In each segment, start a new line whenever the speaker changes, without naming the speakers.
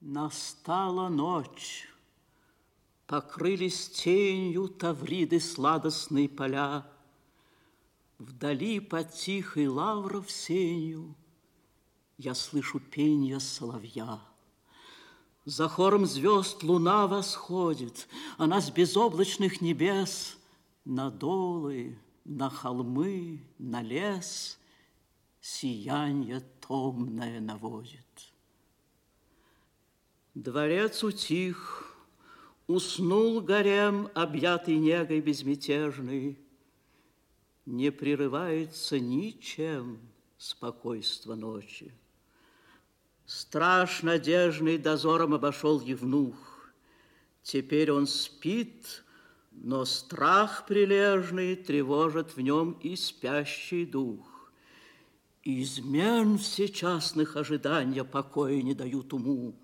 Настала ночь, покрылись тенью Тавриды сладостные поля. Вдали под тихой лавров сенью Я слышу пенье соловья. За хором звезд луна восходит, Она с безоблачных небес На долы, на холмы, на лес Сиянье томное наводит. Дворец утих, уснул гарем, объятый негой безмятежный. Не прерывается ничем спокойство ночи. Страж надежный дозором обошел Евнух. Теперь он спит, но страх прилежный тревожит в нем и спящий дух. Измен всечастных ожидания покоя не дают уму.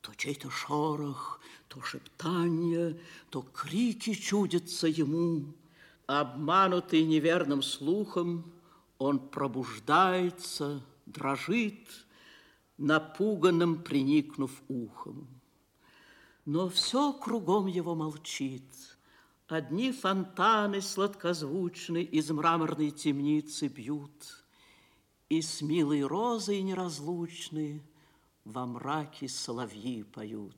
То чей-то шорох, то шептание, то крики чудятся ему. Обманутый неверным слухом, он пробуждается, дрожит, напуганным приникнув ухом. Но все кругом его молчит. Одни фонтаны сладкозвучны из мраморной темницы бьют, И с милой розой неразлучные во мраке соловьи поют.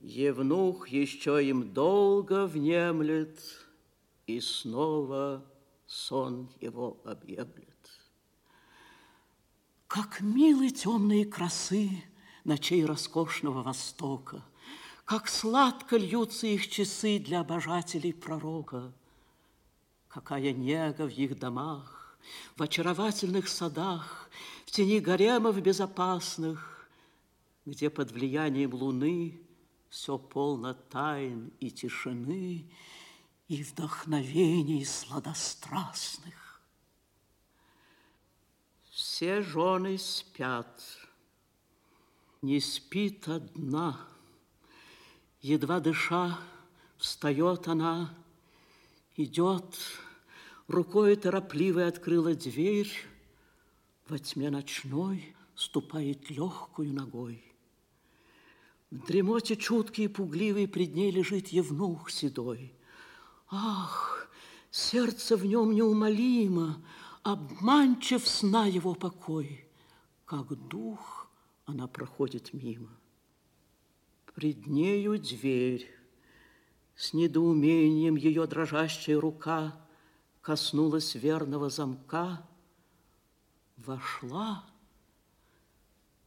Евнух еще им долго внемлет, и снова сон его объемлет. Как милы темные красы ночей роскошного Востока, Как сладко льются их часы для обожателей пророка, Какая нега в их домах, в очаровательных садах, тени гаремов безопасных, где под влиянием луны все полно тайн и тишины и вдохновений сладострастных. Все жены спят, не спит одна, едва дыша, встает она, идет, Рукой торопливой открыла дверь, Во тьме ночной ступает легкую ногой. В дремоте чуткий и пугливый Пред ней лежит евнух седой. Ах, сердце в нем неумолимо, Обманчив сна его покой, Как дух она проходит мимо. Пред нею дверь, с недоумением ее дрожащая рука коснулась верного замка, вошла,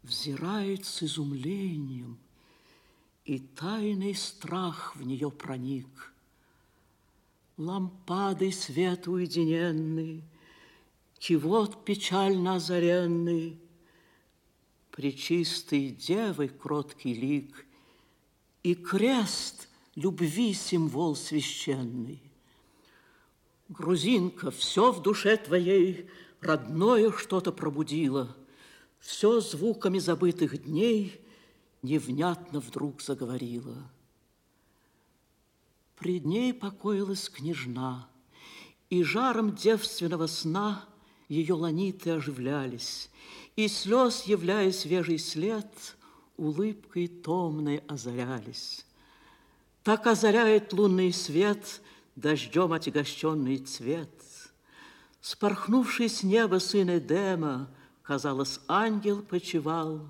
взирает с изумлением, и тайный страх в нее проник. Лампадой свет уединенный, Кивот печально озаренный, Пречистой девы кроткий лик И крест любви символ священный. Грузинка, все в душе твоей родное что-то пробудило, все звуками забытых дней невнятно вдруг заговорила. Пред ней покоилась княжна, и жаром девственного сна ее ланиты оживлялись, и слез, являя свежий след, улыбкой томной озарялись. Так озаряет лунный свет — дождем отягощенный цвет. Спорхнувший с неба сын Эдема, казалось, ангел почевал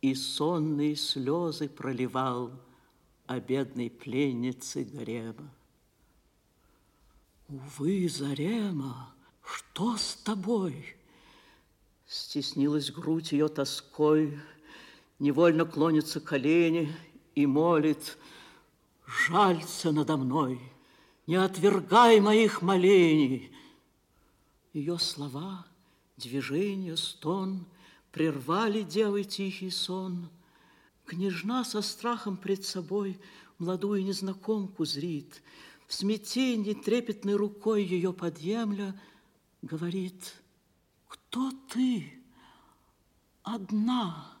и сонные слезы проливал о бедной пленнице Гарема. Увы, Зарема, что с тобой? Стеснилась грудь ее тоской, Невольно клонится колени и молит, Жалься надо мной не отвергай моих молений. Ее слова, движения, стон прервали девы тихий сон. Княжна со страхом пред собой молодую незнакомку зрит. В смятении трепетной рукой ее подъемля говорит, кто ты? Одна,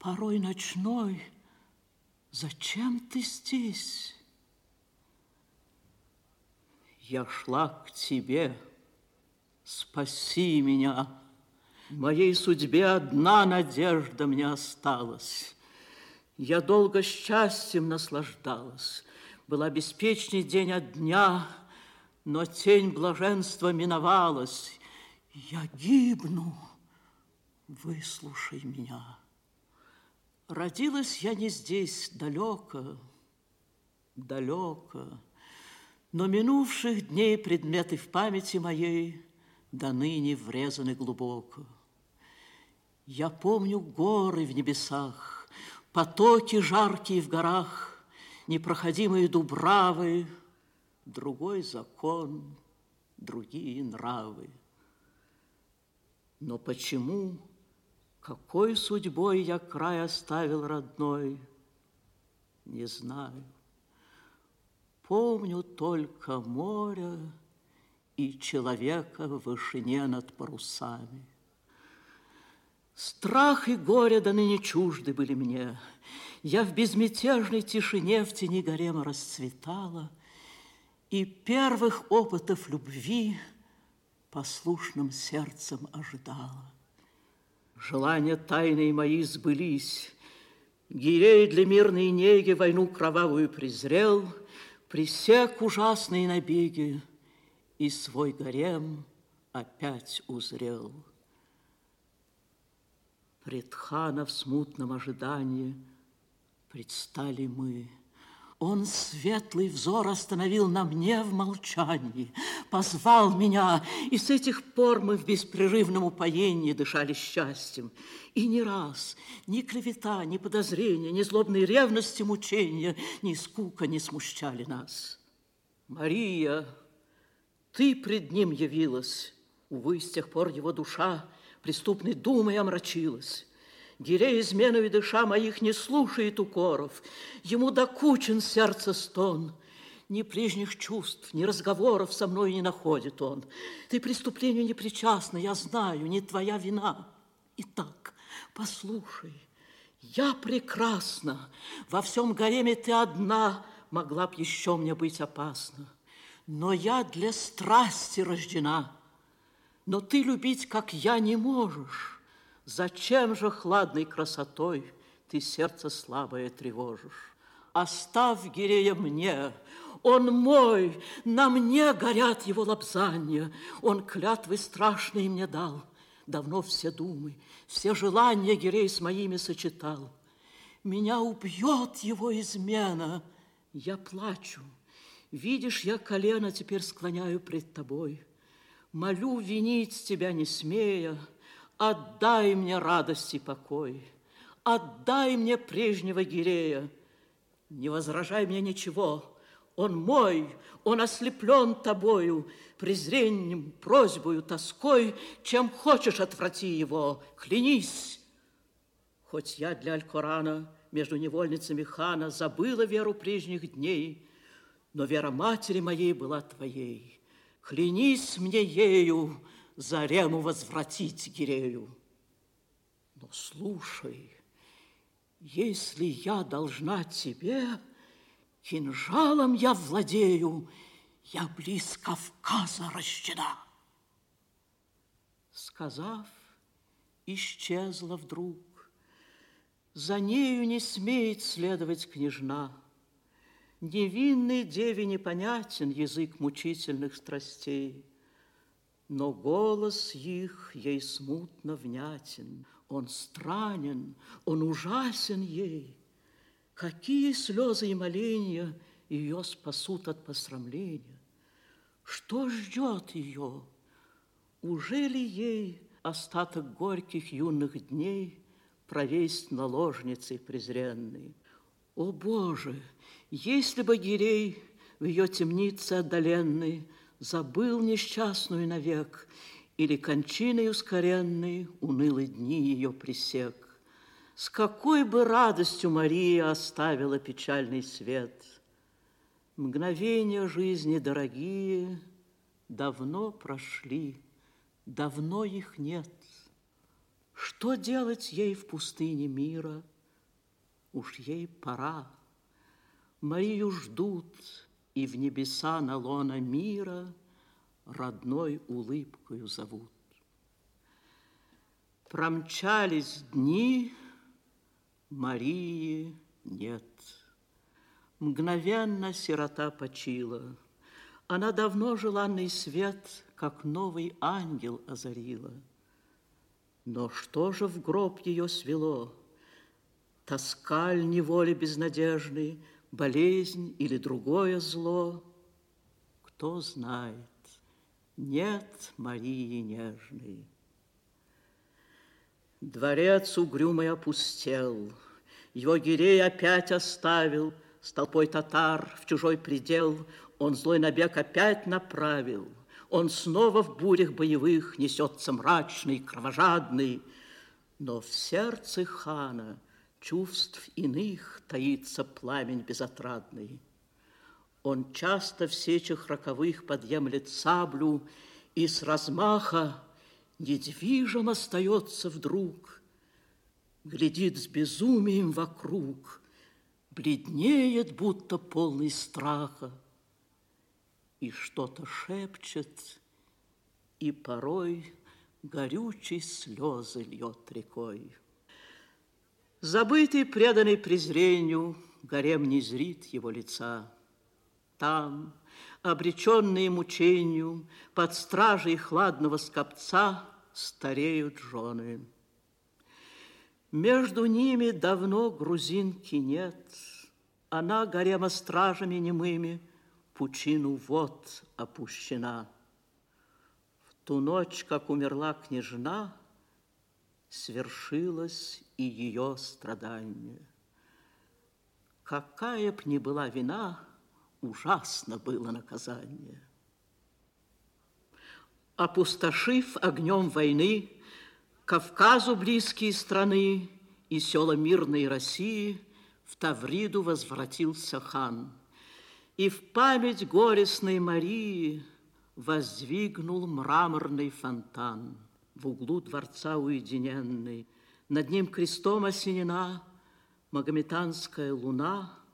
порой ночной, зачем ты здесь? Я шла к тебе, спаси меня. Моей судьбе одна надежда мне осталась. Я долго счастьем наслаждалась, была беспечней день от дня, но тень блаженства миновалась. Я гибну, выслушай меня. Родилась я не здесь, далеко, далеко, но минувших дней предметы в памяти моей до ныне врезаны глубоко. Я помню горы в небесах, потоки жаркие в горах, непроходимые дубравы, другой закон, другие нравы. Но почему, какой судьбой я край оставил родной, не знаю. Помню только море и человека в вышине над парусами. Страх и горе до ныне чужды были мне. Я в безмятежной тишине в тени гарема расцветала, И первых опытов любви послушным сердцем ожидала. Желания тайные мои сбылись. Гирей для мирной неги войну кровавую презрел, Пресек ужасные набеги, И свой гарем опять узрел. Пред хана в смутном ожидании предстали мы. Он светлый взор остановил на мне в молчании, позвал меня, и с этих пор мы в беспрерывном упоении дышали счастьем. И ни раз ни клевета, ни подозрения, ни злобной ревности, мучения, ни скука не смущали нас. Мария, ты пред ним явилась, увы, с тех пор его душа преступной думой омрачилась. Гирей изменою дыша моих не слушает укоров, Ему докучен сердце стон. Ни прежних чувств, ни разговоров со мной не находит он. Ты преступлению не причастна, я знаю, не твоя вина. Итак, послушай, я прекрасна, во всем гареме ты одна могла б еще мне быть опасна. Но я для страсти рождена, но ты любить, как я, не можешь. Зачем же хладной красотой ты сердце слабое тревожишь? Оставь Гирея мне, он мой, на мне горят его лапзания. Он клятвы страшные мне дал. Давно все думы, все желания Гирей с моими сочетал. Меня убьет его измена. Я плачу. Видишь, я колено теперь склоняю пред тобой. Молю винить тебя не смея, Отдай мне радость и покой, Отдай мне прежнего Гирея. Не возражай мне ничего, Он мой, он ослеплен тобою, Презрением, просьбою, тоской, Чем хочешь, отврати его, клянись. Хоть я для Алькорана между невольницами хана Забыла веру прежних дней, Но вера матери моей была твоей. Клянись мне ею, Зарему возвратить Гирею. Но слушай, если я должна тебе, кинжалом я владею, я близ Кавказа рождена. Сказав, исчезла вдруг. За нею не смеет следовать княжна. Невинной деве непонятен язык мучительных страстей. Но голос их ей смутно внятен, Он странен, он ужасен ей. Какие слезы и моления Ее спасут от посрамления? Что ждет ее? Уже ли ей остаток горьких юных дней Провесть наложницей презренной? О, Боже, если бы Гирей в ее темнице отдаленной забыл несчастную навек, или кончиной ускоренной унылые дни ее пресек. С какой бы радостью Мария оставила печальный свет. Мгновения жизни дорогие давно прошли, давно их нет. Что делать ей в пустыне мира? Уж ей пора. Марию ждут, и в небеса на лона мира родной улыбкою зовут. Промчались дни, Марии нет. Мгновенно сирота почила. Она давно желанный свет, Как новый ангел озарила. Но что же в гроб ее свело? Тоскаль неволи безнадежный, Болезнь или другое зло? Кто знает, нет Марии нежной. Дворец угрюмый опустел, Его гирей опять оставил, С толпой татар в чужой предел Он злой набег опять направил. Он снова в бурях боевых Несется мрачный, кровожадный, Но в сердце хана чувств иных Таится пламень безотрадный. Он часто в сечах роковых Подъемлет саблю И с размаха недвижим остается вдруг, Глядит с безумием вокруг, Бледнеет, будто полный страха, И что-то шепчет, и порой Горючей слезы льет рекой. Забытый, преданный презрению, Гарем не зрит его лица. Там, обреченные мучению, Под стражей хладного скопца Стареют жены. Между ними давно грузинки нет, Она гарема стражами немыми Пучину вод опущена. В ту ночь, как умерла княжна, Свершилось и ее страдание. Какая б ни была вина, ужасно было наказание. Опустошив огнем войны Кавказу близкие страны и села мирной России, в Тавриду возвратился хан. И в память горестной Марии воздвигнул мраморный фонтан в углу дворца уединенный. Над ним крестом осенена магометанская луна —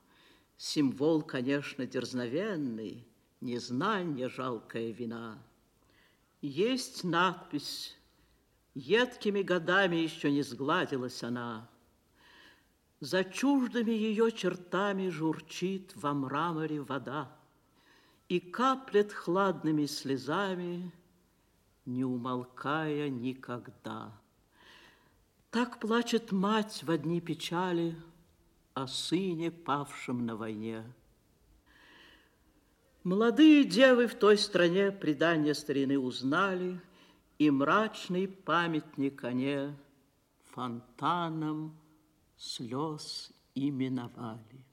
Символ, конечно, дерзновенный, Незнание жалкая вина. Есть надпись, едкими годами Еще не сгладилась она. За чуждыми ее чертами Журчит во мраморе вода И каплет хладными слезами, Не умолкая никогда. Так плачет мать в одни печали — о сыне, павшем на войне. Молодые девы в той стране предания старины узнали, и мрачный памятник они фонтаном слез именовали.